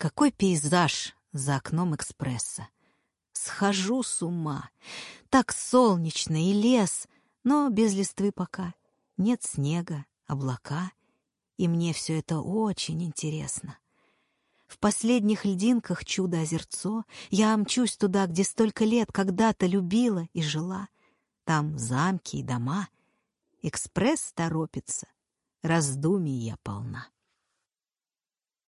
Какой пейзаж за окном экспресса. Схожу с ума. Так солнечно и лес, но без листвы пока. Нет снега, облака. И мне все это очень интересно. В последних льдинках чудо-озерцо. Я мчусь туда, где столько лет когда-то любила и жила. Там замки и дома. Экспресс торопится. Раздумий я полна.